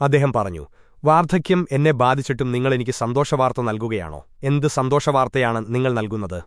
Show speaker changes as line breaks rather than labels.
അദ്ദേഹം പറഞ്ഞു വാർദ്ധക്യം എന്നെ ബാധിച്ചിട്ടും നിങ്ങളെനിക്ക് സന്തോഷവാർത്ത നൽകുകയാണോ? എന്ത് സന്തോഷവാർത്തയാണ് നിങ്ങൾ നൽകുന്നത്?